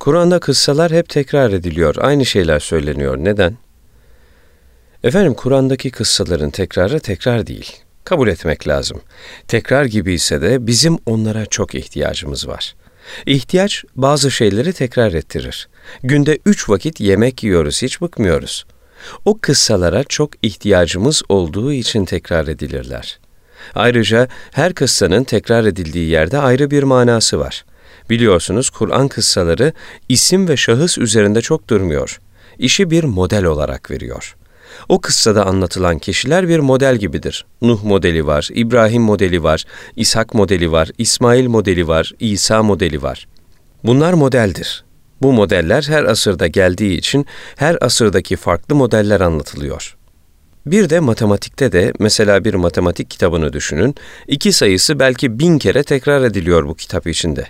Kur'an'da kıssalar hep tekrar ediliyor, aynı şeyler söyleniyor. Neden? Efendim Kur'an'daki kıssaların tekrarı tekrar değil. Kabul etmek lazım. Tekrar gibi ise de bizim onlara çok ihtiyacımız var. İhtiyaç bazı şeyleri tekrar ettirir. Günde üç vakit yemek yiyoruz, hiç bıkmıyoruz. O kıssalara çok ihtiyacımız olduğu için tekrar edilirler. Ayrıca her kıssanın tekrar edildiği yerde ayrı bir manası var. Biliyorsunuz Kur'an kıssaları isim ve şahıs üzerinde çok durmuyor. İşi bir model olarak veriyor. O kıssada anlatılan kişiler bir model gibidir. Nuh modeli var, İbrahim modeli var, İshak modeli var, İsmail modeli var, İsa modeli var. Bunlar modeldir. Bu modeller her asırda geldiği için her asırdaki farklı modeller anlatılıyor. Bir de matematikte de mesela bir matematik kitabını düşünün, iki sayısı belki bin kere tekrar ediliyor bu kitap içinde.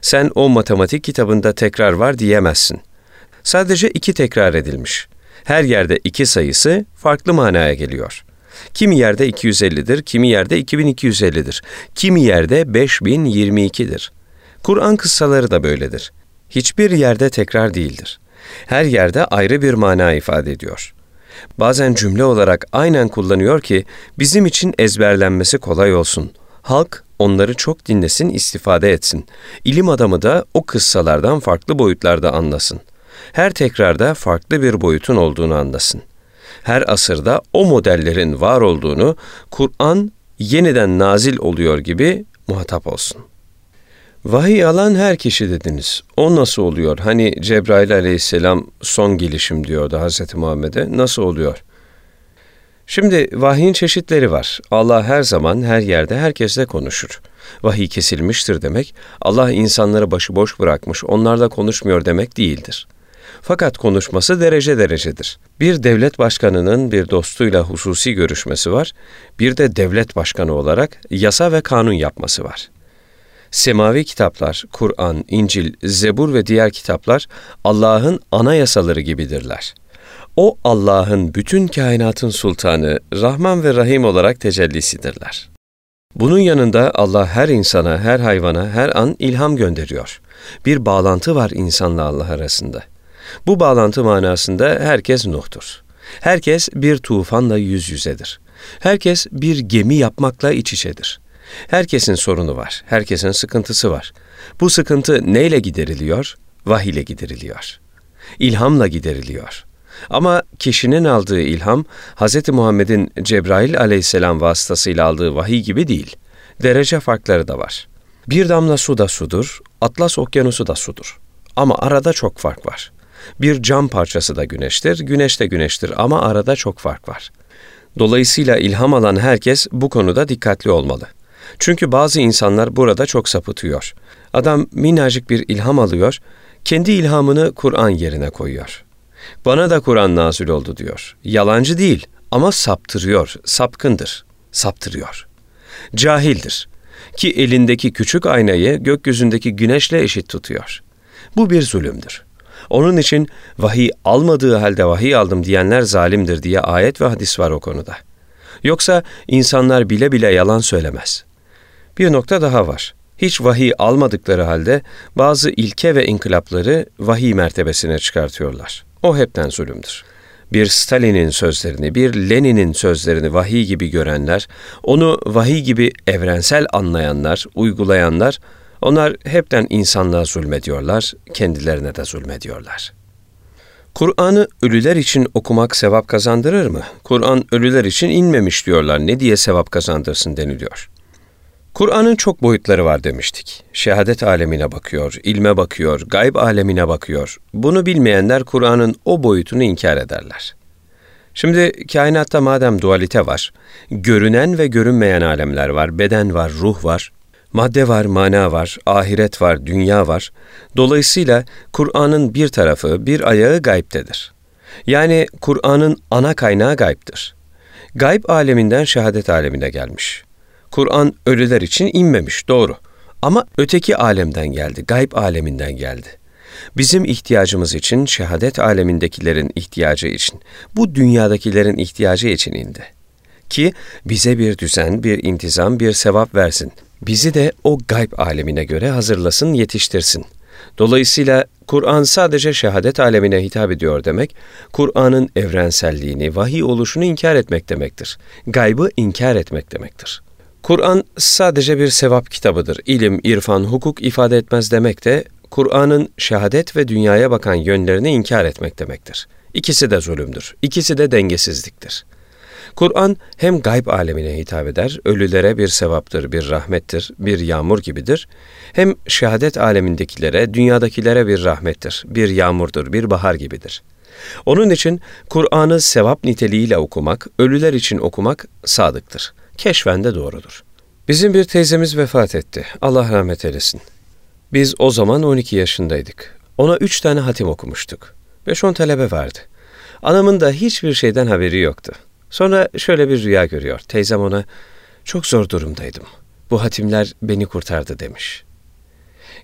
Sen o matematik kitabında tekrar var diyemezsin. Sadece iki tekrar edilmiş. Her yerde iki sayısı farklı manaya geliyor. Kimi yerde 250'dir, kimi yerde 2250'dir. Kimi yerde 5022'dir. Kur'an kıssaları da böyledir. Hiçbir yerde tekrar değildir. Her yerde ayrı bir mana ifade ediyor. Bazen cümle olarak aynen kullanıyor ki bizim için ezberlenmesi kolay olsun. Halk onları çok dinlesin, istifade etsin. İlim adamı da o kıssalardan farklı boyutlarda anlasın.'' her tekrarda farklı bir boyutun olduğunu anlasın. Her asırda o modellerin var olduğunu Kur'an yeniden nazil oluyor gibi muhatap olsun. Vahiy alan her kişi dediniz. O nasıl oluyor? Hani Cebrail aleyhisselam son gelişim diyordu Hz. Muhammed'e. Nasıl oluyor? Şimdi vahyin çeşitleri var. Allah her zaman, her yerde, herkesle konuşur. Vahiy kesilmiştir demek, Allah insanları başıboş bırakmış, onlarla konuşmuyor demek değildir. Fakat konuşması derece derecedir. Bir devlet başkanının bir dostuyla hususi görüşmesi var, bir de devlet başkanı olarak yasa ve kanun yapması var. Semavi kitaplar, Kur'an, İncil, Zebur ve diğer kitaplar Allah'ın anayasaları gibidirler. O Allah'ın bütün kainatın sultanı, Rahman ve Rahim olarak tecellisidirler. Bunun yanında Allah her insana, her hayvana, her an ilham gönderiyor. Bir bağlantı var insanla Allah arasında. Bu bağlantı manasında herkes Nuh'tur. Herkes bir tufanla yüz yüzedir. Herkes bir gemi yapmakla iç içedir. Herkesin sorunu var, herkesin sıkıntısı var. Bu sıkıntı neyle gideriliyor? Vahiy ile gideriliyor. İlhamla gideriliyor. Ama kişinin aldığı ilham, Hz. Muhammed'in Cebrail aleyhisselam vasıtasıyla aldığı vahiy gibi değil. Derece farkları da var. Bir damla su da sudur, Atlas okyanusu da sudur. Ama arada çok fark var. Bir cam parçası da güneştir, güneş de güneştir ama arada çok fark var. Dolayısıyla ilham alan herkes bu konuda dikkatli olmalı. Çünkü bazı insanlar burada çok sapıtıyor. Adam minnacık bir ilham alıyor, kendi ilhamını Kur'an yerine koyuyor. Bana da Kur'an nazil oldu diyor. Yalancı değil ama saptırıyor, sapkındır, saptırıyor. Cahildir ki elindeki küçük aynayı gökyüzündeki güneşle eşit tutuyor. Bu bir zulümdür. Onun için vahiy almadığı halde vahiy aldım diyenler zalimdir diye ayet ve hadis var o konuda. Yoksa insanlar bile bile yalan söylemez. Bir nokta daha var. Hiç vahiy almadıkları halde bazı ilke ve inkılapları vahiy mertebesine çıkartıyorlar. O hepten zulümdür. Bir Stalin'in sözlerini, bir Lenin'in sözlerini vahiy gibi görenler, onu vahiy gibi evrensel anlayanlar, uygulayanlar onlar hepten insanlığa zulmediyorlar, kendilerine de zulmediyorlar. Kur'an'ı ölüler için okumak sevap kazandırır mı? Kur'an ölüler için inmemiş diyorlar. Ne diye sevap kazandırsın deniliyor. Kur'an'ın çok boyutları var demiştik. Şehadet alemine bakıyor, ilme bakıyor, gayb alemine bakıyor. Bunu bilmeyenler Kur'an'ın o boyutunu inkar ederler. Şimdi kainatta madem dualite var, görünen ve görünmeyen alemler var, beden var, ruh var, Madde var, mana var, ahiret var, dünya var. Dolayısıyla Kur'an'ın bir tarafı, bir ayağı gaybtedir. Yani Kur'an'ın ana kaynağı gaybdır. Gayb aleminden şehadet alemine gelmiş. Kur'an ölüler için inmemiş, doğru. Ama öteki alemden geldi, gayb aleminden geldi. Bizim ihtiyacımız için, şehadet alemindekilerin ihtiyacı için, bu dünyadakilerin ihtiyacı için indi. Ki bize bir düzen, bir intizam, bir sevap versin bizi de o gayb alemine göre hazırlasın, yetiştirsin. Dolayısıyla Kur'an sadece şehadet alemine hitap ediyor demek, Kur'an'ın evrenselliğini, vahiy oluşunu inkar etmek demektir. Gaybı inkar etmek demektir. Kur'an sadece bir sevap kitabıdır. İlim, irfan, hukuk ifade etmez demek de Kur'an'ın şehadet ve dünyaya bakan yönlerini inkar etmek demektir. İkisi de zulümdür. İkisi de dengesizliktir. Kur'an hem gayb alemine hitap eder, ölülere bir sevaptır, bir rahmettir, bir yağmur gibidir. Hem şehadet alemindekilere, dünyadakilere bir rahmettir, bir yağmurdur, bir bahar gibidir. Onun için Kur'an'ı sevap niteliğiyle okumak, ölüler için okumak sadıktır. Keşfen de doğrudur. Bizim bir teyzemiz vefat etti. Allah rahmet eylesin. Biz o zaman 12 yaşındaydık. Ona üç tane hatim okumuştuk. Beş on talebe vardı. Anamın da hiçbir şeyden haberi yoktu. Sonra şöyle bir rüya görüyor. Teyzem ona, çok zor durumdaydım. Bu hatimler beni kurtardı demiş.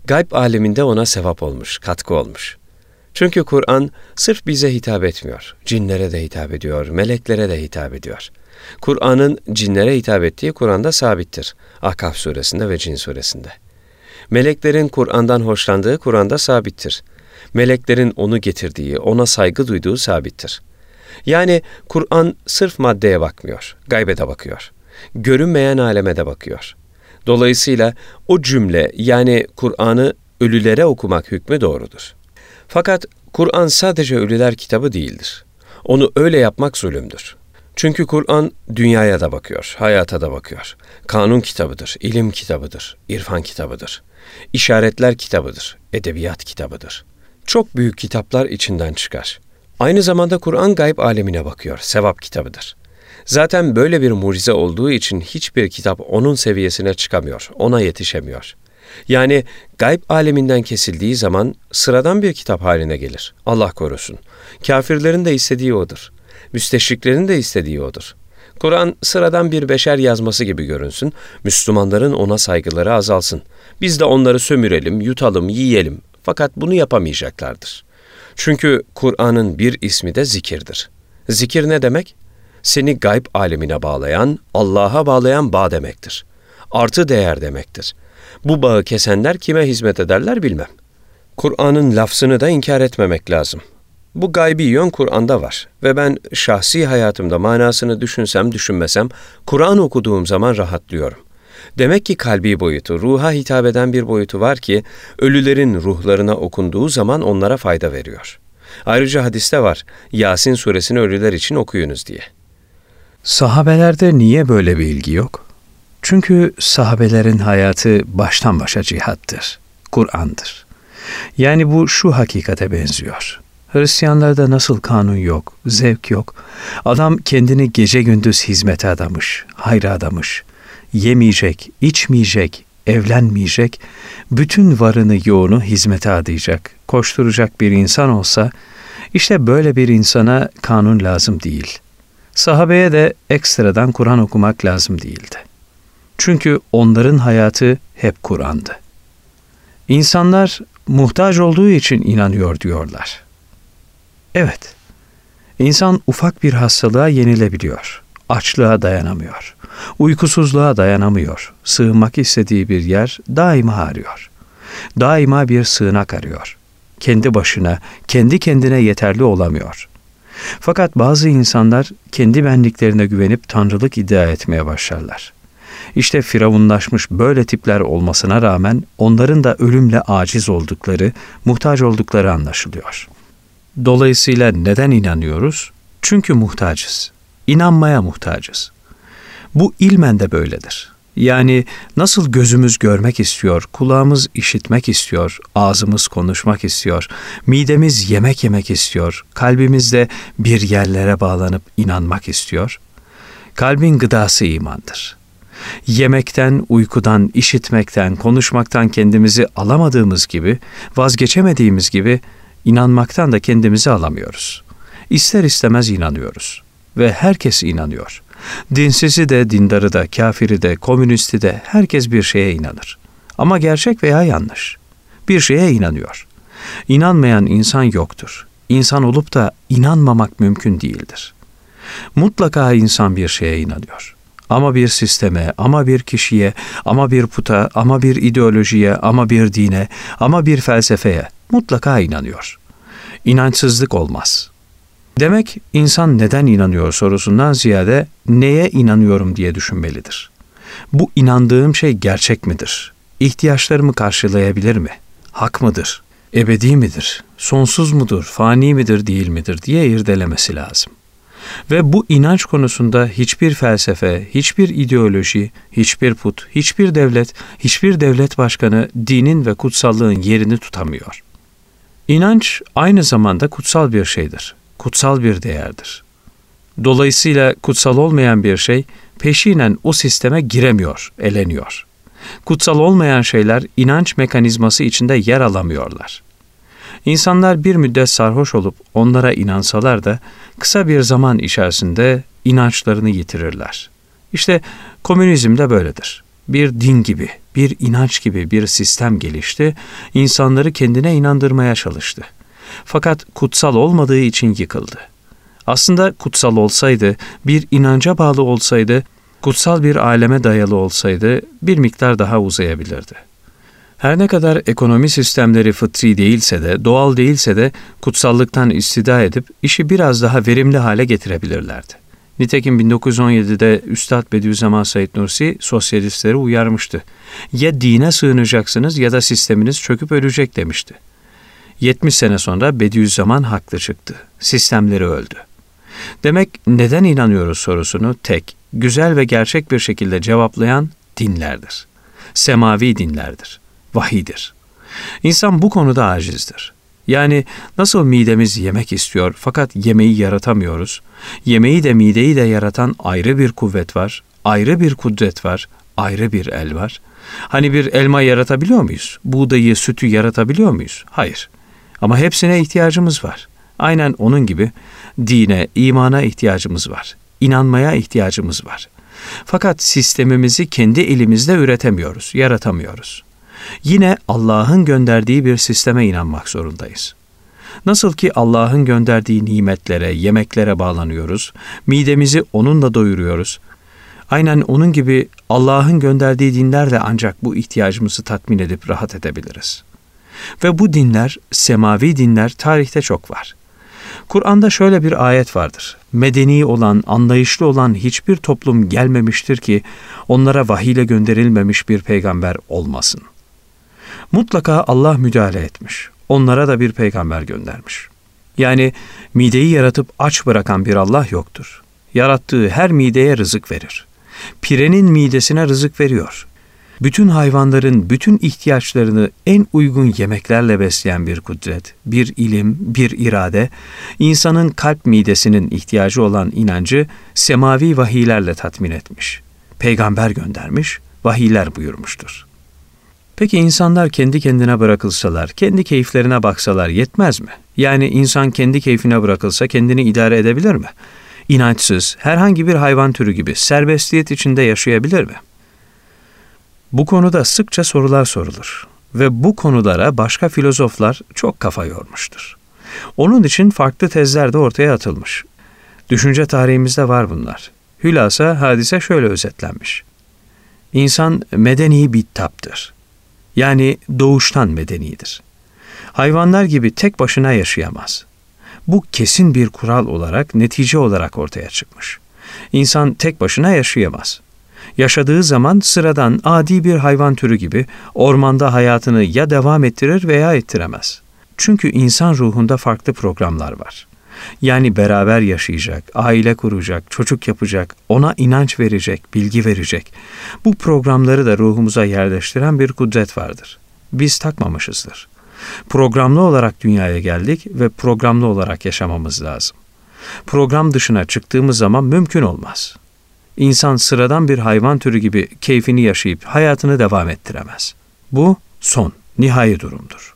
Gayb aleminde ona sevap olmuş, katkı olmuş. Çünkü Kur'an sırf bize hitap etmiyor. Cinlere de hitap ediyor, meleklere de hitap ediyor. Kur'an'ın cinlere hitap ettiği Kur'an'da sabittir. Ahkaf suresinde ve Cin suresinde. Meleklerin Kur'an'dan hoşlandığı Kur'an'da sabittir. Meleklerin onu getirdiği, ona saygı duyduğu sabittir. Yani Kur'an sırf maddeye bakmıyor, gaybede bakıyor. Görünmeyen aleme de bakıyor. Dolayısıyla o cümle yani Kur'an'ı ölülere okumak hükmü doğrudur. Fakat Kur'an sadece ölüler kitabı değildir. Onu öyle yapmak zulümdür. Çünkü Kur'an dünyaya da bakıyor, hayata da bakıyor. Kanun kitabıdır, ilim kitabıdır, irfan kitabıdır. İşaretler kitabıdır, edebiyat kitabıdır. Çok büyük kitaplar içinden çıkar. Aynı zamanda Kur'an gayb alemine bakıyor, sevap kitabıdır. Zaten böyle bir mucize olduğu için hiçbir kitap onun seviyesine çıkamıyor, ona yetişemiyor. Yani gayb aleminden kesildiği zaman sıradan bir kitap haline gelir. Allah korusun. Kafirlerin de istediği odur. Müsteşriklerin de istediği odur. Kur'an sıradan bir beşer yazması gibi görünsün, Müslümanların ona saygıları azalsın. Biz de onları sömürelim, yutalım, yiyelim. Fakat bunu yapamayacaklardır. Çünkü Kur'an'ın bir ismi de zikirdir. Zikir ne demek? Seni gayb alemine bağlayan, Allah'a bağlayan bağ demektir. Artı değer demektir. Bu bağı kesenler kime hizmet ederler bilmem. Kur'an'ın lafzını da inkar etmemek lazım. Bu gaybi yön Kur'an'da var ve ben şahsi hayatımda manasını düşünsem düşünmesem Kur'an okuduğum zaman rahatlıyorum. Demek ki kalbi boyutu, ruha hitap eden bir boyutu var ki ölülerin ruhlarına okunduğu zaman onlara fayda veriyor. Ayrıca hadiste var, Yasin suresini ölüler için okuyunuz diye. Sahabelerde niye böyle bir ilgi yok? Çünkü sahabelerin hayatı baştan başa cihattır, Kur'an'dır. Yani bu şu hakikate benziyor. Hristiyanlarda nasıl kanun yok, zevk yok. Adam kendini gece gündüz hizmete adamış, hayra adamış. Yemeyecek, içmeyecek, evlenmeyecek, bütün varını yoğunu hizmete adayacak, koşturacak bir insan olsa, işte böyle bir insana kanun lazım değil. Sahabeye de ekstradan Kur'an okumak lazım değildi. Çünkü onların hayatı hep Kur'an'dı. İnsanlar muhtaç olduğu için inanıyor diyorlar. Evet, insan ufak bir hastalığa yenilebiliyor. Açlığa dayanamıyor. Uykusuzluğa dayanamıyor. Sığınmak istediği bir yer daima arıyor. Daima bir sığınak arıyor. Kendi başına, kendi kendine yeterli olamıyor. Fakat bazı insanlar kendi benliklerine güvenip tanrılık iddia etmeye başlarlar. İşte firavunlaşmış böyle tipler olmasına rağmen onların da ölümle aciz oldukları, muhtaç oldukları anlaşılıyor.'' Dolayısıyla neden inanıyoruz? Çünkü muhtacız. İnanmaya muhtacız. Bu ilmen de böyledir. Yani nasıl gözümüz görmek istiyor, kulağımız işitmek istiyor, ağzımız konuşmak istiyor, midemiz yemek yemek istiyor, kalbimiz de bir yerlere bağlanıp inanmak istiyor. Kalbin gıdası imandır. Yemekten, uykudan, işitmekten, konuşmaktan kendimizi alamadığımız gibi, vazgeçemediğimiz gibi inanmaktan da kendimizi alamıyoruz. İster istemez inanıyoruz ve herkes inanıyor. Dinsizi de, dindarı da, kafiri de, komünisti de herkes bir şeye inanır. Ama gerçek veya yanlış. Bir şeye inanıyor. İnanmayan insan yoktur. İnsan olup da inanmamak mümkün değildir. Mutlaka insan bir şeye inanıyor. Ama bir sisteme, ama bir kişiye, ama bir puta, ama bir ideolojiye, ama bir dine, ama bir felsefeye mutlaka inanıyor. İnançsızlık olmaz. Demek insan neden inanıyor sorusundan ziyade neye inanıyorum diye düşünmelidir. Bu inandığım şey gerçek midir? İhtiyaçlarımı karşılayabilir mi? Hak mıdır? Ebedi midir? Sonsuz mudur? Fani midir, değil midir diye irdelemesi lazım. Ve bu inanç konusunda hiçbir felsefe, hiçbir ideoloji, hiçbir put, hiçbir devlet, hiçbir devlet başkanı dinin ve kutsallığın yerini tutamıyor. İnanç aynı zamanda kutsal bir şeydir. Kutsal bir değerdir. Dolayısıyla kutsal olmayan bir şey peşinen o sisteme giremiyor, eleniyor. Kutsal olmayan şeyler inanç mekanizması içinde yer alamıyorlar. İnsanlar bir müddet sarhoş olup onlara inansalar da kısa bir zaman içerisinde inançlarını yitirirler. İşte komünizm de böyledir. Bir din gibi, bir inanç gibi bir sistem gelişti, insanları kendine inandırmaya çalıştı. Fakat kutsal olmadığı için yıkıldı. Aslında kutsal olsaydı, bir inanca bağlı olsaydı, kutsal bir aleme dayalı olsaydı bir miktar daha uzayabilirdi. Her ne kadar ekonomi sistemleri fıtri değilse de, doğal değilse de kutsallıktan istida edip işi biraz daha verimli hale getirebilirlerdi. Nitekim 1917'de Üstad Bediüzzaman Said Nursi sosyalistleri uyarmıştı. Ya dine sığınacaksınız ya da sisteminiz çöküp ölecek demişti. 70 sene sonra Bediüzzaman haklı çıktı. Sistemleri öldü. Demek neden inanıyoruz sorusunu tek, güzel ve gerçek bir şekilde cevaplayan dinlerdir. Semavi dinlerdir vahidir. İnsan bu konuda acizdir. Yani nasıl midemiz yemek istiyor fakat yemeği yaratamıyoruz. Yemeği de mideyi de yaratan ayrı bir kuvvet var, ayrı bir kudret var, ayrı bir el var. Hani bir elma yaratabiliyor muyuz? Buğdayı, sütü yaratabiliyor muyuz? Hayır. Ama hepsine ihtiyacımız var. Aynen onun gibi dine, imana ihtiyacımız var. İnanmaya ihtiyacımız var. Fakat sistemimizi kendi elimizde üretemiyoruz, yaratamıyoruz yine Allah'ın gönderdiği bir sisteme inanmak zorundayız. Nasıl ki Allah'ın gönderdiği nimetlere, yemeklere bağlanıyoruz, midemizi onunla doyuruyoruz. Aynen onun gibi Allah'ın gönderdiği dinler de ancak bu ihtiyacımızı tatmin edip rahat edebiliriz. Ve bu dinler, semavi dinler tarihte çok var. Kur'an'da şöyle bir ayet vardır. Medeni olan, anlayışlı olan hiçbir toplum gelmemiştir ki onlara vahiyle gönderilmemiş bir peygamber olmasın.'' Mutlaka Allah müdahale etmiş. Onlara da bir peygamber göndermiş. Yani mideyi yaratıp aç bırakan bir Allah yoktur. Yarattığı her mideye rızık verir. Pirenin midesine rızık veriyor. Bütün hayvanların bütün ihtiyaçlarını en uygun yemeklerle besleyen bir kudret, bir ilim, bir irade, insanın kalp midesinin ihtiyacı olan inancı semavi vahiylerle tatmin etmiş. Peygamber göndermiş, vahiyler buyurmuştur. Peki insanlar kendi kendine bırakılsalar, kendi keyiflerine baksalar yetmez mi? Yani insan kendi keyfine bırakılsa kendini idare edebilir mi? İnançsız, herhangi bir hayvan türü gibi serbestiyet içinde yaşayabilir mi? Bu konuda sıkça sorular sorulur ve bu konulara başka filozoflar çok kafa yormuştur. Onun için farklı tezler de ortaya atılmış. Düşünce tarihimizde var bunlar. Hülasa hadise şöyle özetlenmiş. İnsan medeni bir taptır. Yani doğuştan medenidir. Hayvanlar gibi tek başına yaşayamaz. Bu kesin bir kural olarak, netice olarak ortaya çıkmış. İnsan tek başına yaşayamaz. Yaşadığı zaman sıradan adi bir hayvan türü gibi ormanda hayatını ya devam ettirir veya ettiremez. Çünkü insan ruhunda farklı programlar var. Yani beraber yaşayacak, aile kuracak, çocuk yapacak, ona inanç verecek, bilgi verecek. Bu programları da ruhumuza yerleştiren bir kudret vardır. Biz takmamışızdır. Programlı olarak dünyaya geldik ve programlı olarak yaşamamız lazım. Program dışına çıktığımız zaman mümkün olmaz. İnsan sıradan bir hayvan türü gibi keyfini yaşayıp hayatını devam ettiremez. Bu son, nihai durumdur.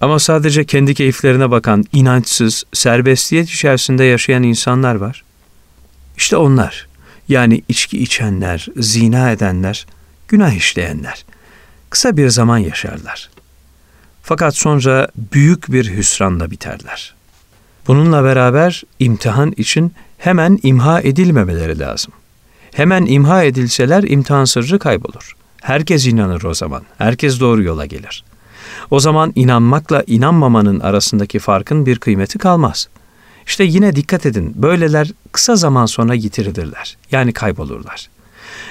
Ama sadece kendi keyiflerine bakan, inançsız, serbestiyet içerisinde yaşayan insanlar var. İşte onlar, yani içki içenler, zina edenler, günah işleyenler, kısa bir zaman yaşarlar. Fakat sonra büyük bir hüsranla biterler. Bununla beraber imtihan için hemen imha edilmemeleri lazım. Hemen imha edilseler imtihan sırrı kaybolur. Herkes inanır o zaman. Herkes doğru yola gelir. O zaman inanmakla inanmamanın arasındaki farkın bir kıymeti kalmaz. İşte yine dikkat edin, böyleler kısa zaman sonra yitirilirler. Yani kaybolurlar.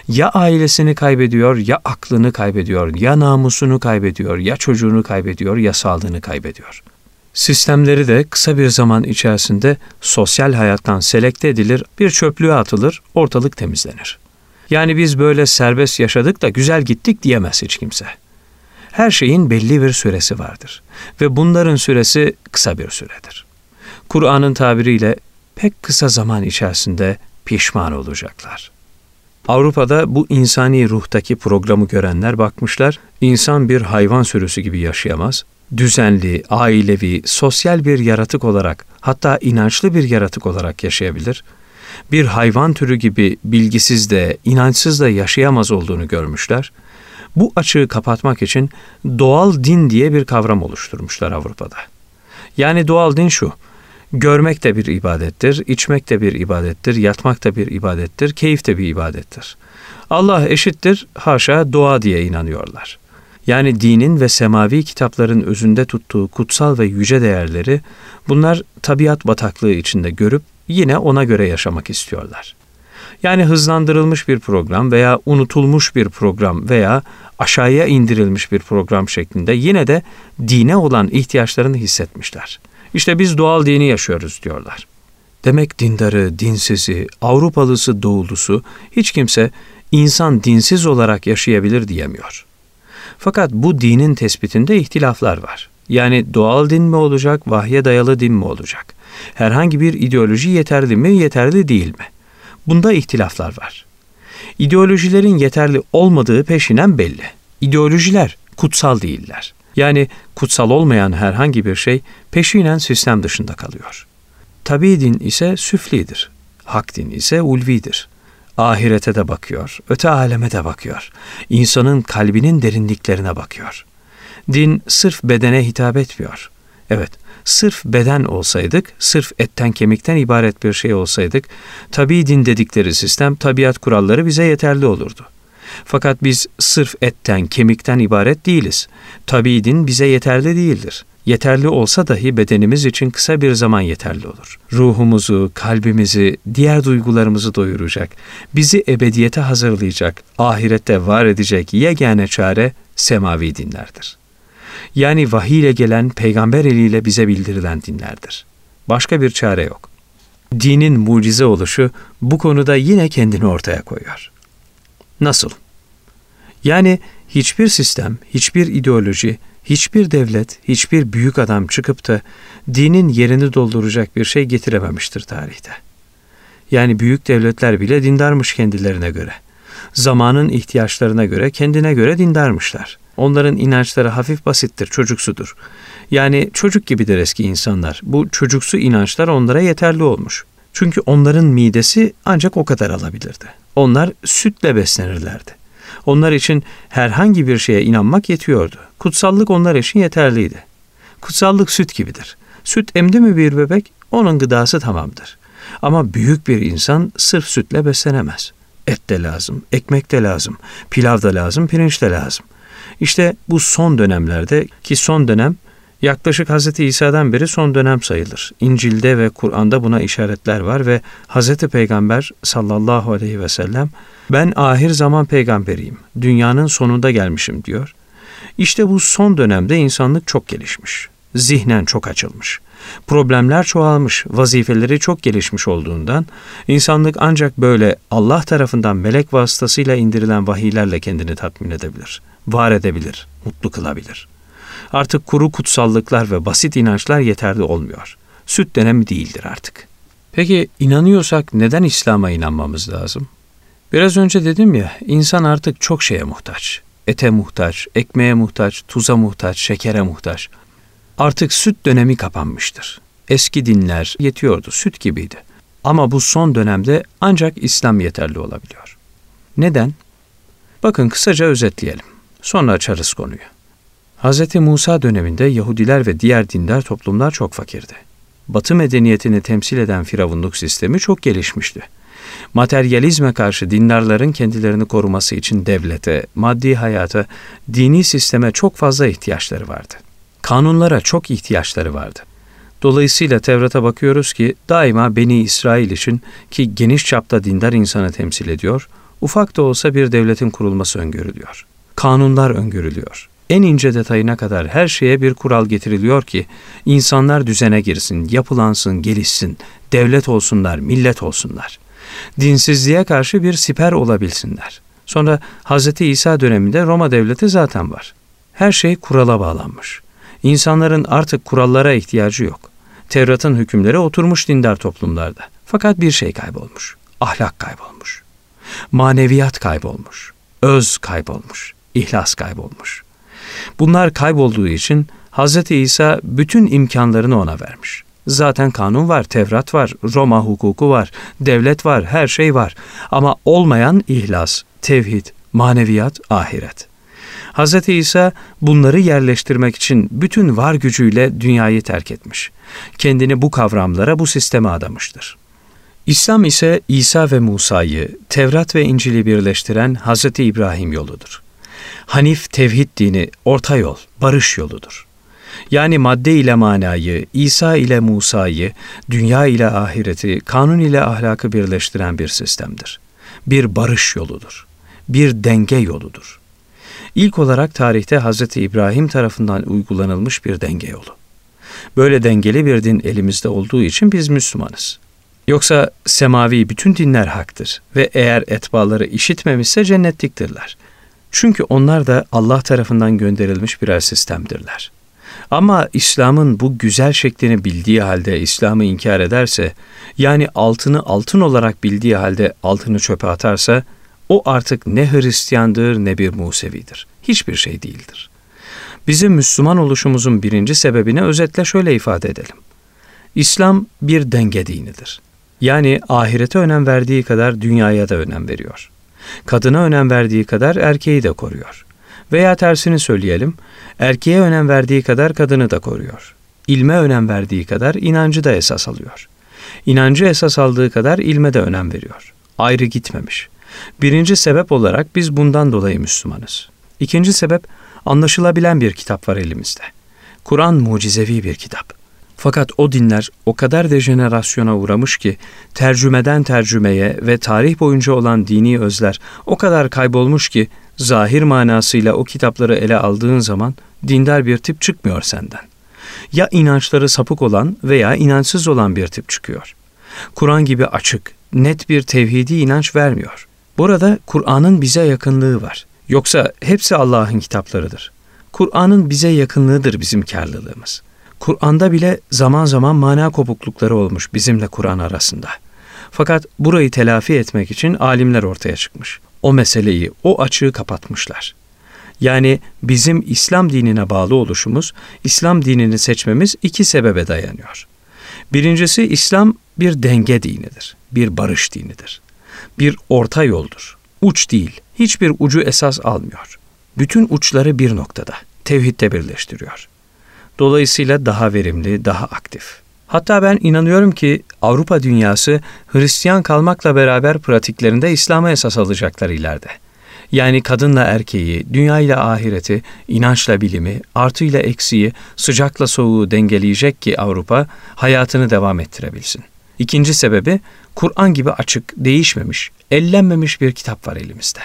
Ya ailesini kaybediyor, ya aklını kaybediyor, ya namusunu kaybediyor, ya çocuğunu kaybediyor, ya sağlığını kaybediyor. Sistemleri de kısa bir zaman içerisinde sosyal hayattan selekte edilir, bir çöplüğe atılır, ortalık temizlenir. Yani biz böyle serbest yaşadık da güzel gittik diyemez hiç kimse. Her şeyin belli bir süresi vardır ve bunların süresi kısa bir süredir. Kur'an'ın tabiriyle pek kısa zaman içerisinde pişman olacaklar. Avrupa'da bu insani ruhtaki programı görenler bakmışlar, insan bir hayvan sürüsü gibi yaşayamaz, düzenli, ailevi, sosyal bir yaratık olarak, hatta inançlı bir yaratık olarak yaşayabilir. Bir hayvan türü gibi bilgisiz de, inançsız da yaşayamaz olduğunu görmüşler. Bu açığı kapatmak için doğal din diye bir kavram oluşturmuşlar Avrupa'da. Yani doğal din şu, Görmek de bir ibadettir, içmek de bir ibadettir, yatmak da bir ibadettir, keyif de bir ibadettir. Allah eşittir, haşa doğa diye inanıyorlar. Yani dinin ve semavi kitapların özünde tuttuğu kutsal ve yüce değerleri bunlar tabiat bataklığı içinde görüp yine ona göre yaşamak istiyorlar. Yani hızlandırılmış bir program veya unutulmuş bir program veya aşağıya indirilmiş bir program şeklinde yine de dine olan ihtiyaçlarını hissetmişler. İşte biz doğal dini yaşıyoruz diyorlar. Demek dindarı, dinsizi, Avrupalısı, doğulusu hiç kimse insan dinsiz olarak yaşayabilir diyemiyor. Fakat bu dinin tespitinde ihtilaflar var. Yani doğal din mi olacak, vahye dayalı din mi olacak? Herhangi bir ideoloji yeterli mi, yeterli değil mi? Bunda ihtilaflar var. İdeolojilerin yeterli olmadığı peşinen belli. İdeolojiler kutsal değiller. Yani kutsal olmayan herhangi bir şey peşinen sistem dışında kalıyor. Tabi din ise süflidir. Hak din ise ulvidir. Ahirete de bakıyor, öte aleme de bakıyor. İnsanın kalbinin derinliklerine bakıyor. Din sırf bedene hitap etmiyor. Evet, sırf beden olsaydık, sırf etten kemikten ibaret bir şey olsaydık, tabi din dedikleri sistem, tabiat kuralları bize yeterli olurdu. Fakat biz sırf etten, kemikten ibaret değiliz. Tabi din bize yeterli değildir. Yeterli olsa dahi bedenimiz için kısa bir zaman yeterli olur. Ruhumuzu, kalbimizi, diğer duygularımızı doyuracak, bizi ebediyete hazırlayacak, ahirette var edecek yegane çare semavi dinlerdir. Yani vahiy ile gelen peygamber eliyle bize bildirilen dinlerdir. Başka bir çare yok. Dinin mucize oluşu bu konuda yine kendini ortaya koyuyor. Nasıl? Yani hiçbir sistem, hiçbir ideoloji, hiçbir devlet, hiçbir büyük adam çıkıp da dinin yerini dolduracak bir şey getirememiştir tarihte. Yani büyük devletler bile dindarmış kendilerine göre. Zamanın ihtiyaçlarına göre, kendine göre dindarmışlar. Onların inançları hafif basittir, çocuksudur. Yani çocuk gibidir eski insanlar. Bu çocuksu inançlar onlara yeterli olmuş. Çünkü onların midesi ancak o kadar alabilirdi. Onlar sütle beslenirlerdi. Onlar için herhangi bir şeye inanmak yetiyordu. Kutsallık onlar için yeterliydi. Kutsallık süt gibidir. Süt emdi mi bir bebek, onun gıdası tamamdır. Ama büyük bir insan sırf sütle beslenemez. Et de lazım, ekmek de lazım, pilav da lazım, pirinç de lazım. İşte bu son dönemlerde ki son dönem Yaklaşık Hz. İsa'dan beri son dönem sayılır. İncil'de ve Kur'an'da buna işaretler var ve Hz. Peygamber sallallahu aleyhi ve sellem ben ahir zaman peygamberiyim, dünyanın sonunda gelmişim diyor. İşte bu son dönemde insanlık çok gelişmiş, zihnen çok açılmış. Problemler çoğalmış, vazifeleri çok gelişmiş olduğundan insanlık ancak böyle Allah tarafından melek vasıtasıyla indirilen vahiylerle kendini tatmin edebilir, var edebilir, mutlu kılabilir.'' Artık kuru kutsallıklar ve basit inançlar yeterli olmuyor. Süt dönemi değildir artık. Peki inanıyorsak neden İslam'a inanmamız lazım? Biraz önce dedim ya, insan artık çok şeye muhtaç. Ete muhtaç, ekmeğe muhtaç, tuza muhtaç, şekere muhtaç. Artık süt dönemi kapanmıştır. Eski dinler yetiyordu, süt gibiydi. Ama bu son dönemde ancak İslam yeterli olabiliyor. Neden? Bakın kısaca özetleyelim. Sonra açarız konuyu. Hz. Musa döneminde Yahudiler ve diğer dindar toplumlar çok fakirdi. Batı medeniyetini temsil eden firavunluk sistemi çok gelişmişti. Materyalizme karşı dindarların kendilerini koruması için devlete, maddi hayata, dini sisteme çok fazla ihtiyaçları vardı. Kanunlara çok ihtiyaçları vardı. Dolayısıyla Tevrat'a bakıyoruz ki daima Beni İsrail için ki geniş çapta dindar insanı temsil ediyor, ufak da olsa bir devletin kurulması öngörülüyor. Kanunlar öngörülüyor. En ince detayına kadar her şeye bir kural getiriliyor ki insanlar düzene girsin, yapılansın, gelişsin, devlet olsunlar, millet olsunlar. Dinsizliğe karşı bir siper olabilsinler. Sonra Hz. İsa döneminde Roma devleti zaten var. Her şey kurala bağlanmış. İnsanların artık kurallara ihtiyacı yok. Tevrat'ın hükümleri oturmuş dindar toplumlarda. Fakat bir şey kaybolmuş. Ahlak kaybolmuş. Maneviyat kaybolmuş. Öz kaybolmuş. İhlas kaybolmuş. Bunlar kaybolduğu için Hz. İsa bütün imkanlarını ona vermiş. Zaten kanun var, Tevrat var, Roma hukuku var, devlet var, her şey var. Ama olmayan ihlas, tevhid, maneviyat, ahiret. Hz. İsa bunları yerleştirmek için bütün var gücüyle dünyayı terk etmiş. Kendini bu kavramlara, bu sisteme adamıştır. İslam ise İsa ve Musa'yı, Tevrat ve İncil'i birleştiren Hz. İbrahim yoludur. Hanif tevhid dini orta yol, barış yoludur. Yani madde ile manayı, İsa ile Musa'yı, dünya ile ahireti, kanun ile ahlakı birleştiren bir sistemdir. Bir barış yoludur. Bir denge yoludur. İlk olarak tarihte Hz. İbrahim tarafından uygulanılmış bir denge yolu. Böyle dengeli bir din elimizde olduğu için biz Müslümanız. Yoksa semavi bütün dinler haktır ve eğer etbaları işitmemişse cennetliktirler. Çünkü onlar da Allah tarafından gönderilmiş birer sistemdirler. Ama İslam'ın bu güzel şeklini bildiği halde İslam'ı inkar ederse, yani altını altın olarak bildiği halde altını çöpe atarsa, o artık ne Hristiyandır ne bir Musevidir. Hiçbir şey değildir. Bizim Müslüman oluşumuzun birinci sebebini özetle şöyle ifade edelim. İslam bir denge dinidir. Yani ahirete önem verdiği kadar dünyaya da önem veriyor. Kadına önem verdiği kadar erkeği de koruyor. Veya tersini söyleyelim, erkeğe önem verdiği kadar kadını da koruyor. İlme önem verdiği kadar inancı da esas alıyor. İnancı esas aldığı kadar ilme de önem veriyor. Ayrı gitmemiş. Birinci sebep olarak biz bundan dolayı Müslümanız. İkinci sebep anlaşılabilen bir kitap var elimizde. Kur'an mucizevi bir kitap. Fakat o dinler o kadar dejenerasyona uğramış ki tercümeden tercümeye ve tarih boyunca olan dini özler o kadar kaybolmuş ki zahir manasıyla o kitapları ele aldığın zaman dindar bir tip çıkmıyor senden. Ya inançları sapık olan veya inançsız olan bir tip çıkıyor. Kur'an gibi açık, net bir tevhidi inanç vermiyor. Burada Kur'an'ın bize yakınlığı var. Yoksa hepsi Allah'ın kitaplarıdır. Kur'an'ın bize yakınlığıdır bizim karlılığımız. Kur'an'da bile zaman zaman mana kopuklukları olmuş bizimle Kur'an arasında. Fakat burayı telafi etmek için alimler ortaya çıkmış. O meseleyi, o açığı kapatmışlar. Yani bizim İslam dinine bağlı oluşumuz, İslam dinini seçmemiz iki sebebe dayanıyor. Birincisi İslam bir denge dinidir, bir barış dinidir. Bir orta yoldur. Uç değil, hiçbir ucu esas almıyor. Bütün uçları bir noktada, tevhidde birleştiriyor. Dolayısıyla daha verimli, daha aktif. Hatta ben inanıyorum ki Avrupa dünyası Hristiyan kalmakla beraber pratiklerinde İslam'a esas alacaklar ileride. Yani kadınla erkeği, dünya ile ahireti, inançla bilimi, artıyla eksiği, sıcakla soğuğu dengeleyecek ki Avrupa hayatını devam ettirebilsin. İkinci sebebi Kur'an gibi açık, değişmemiş, ellenmemiş bir kitap var elimizde.